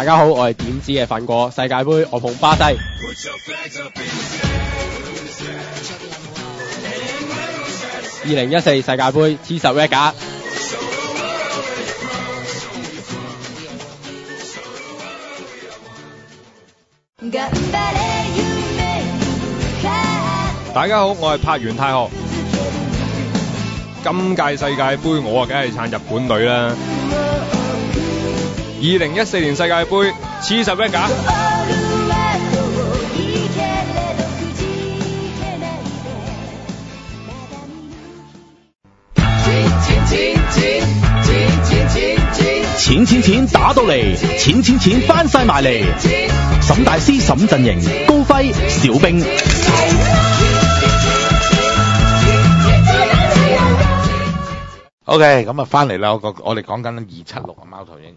大家好，我系点子嘅粉果，世界杯我捧巴西。二零一四世界杯 T 十 V 架。大家好，我系柏元泰学。今届世界杯我啊，梗系撑日本队啦。二零一四年世界杯，七十一假。钱钱钱钱钱钱钱钱钱钱打到嚟，钱钱钱翻晒埋嚟。沈大师、沈振营、高辉、小兵。O K，咁啊，翻嚟啦，我我哋讲紧二七六啊，猫头鹰。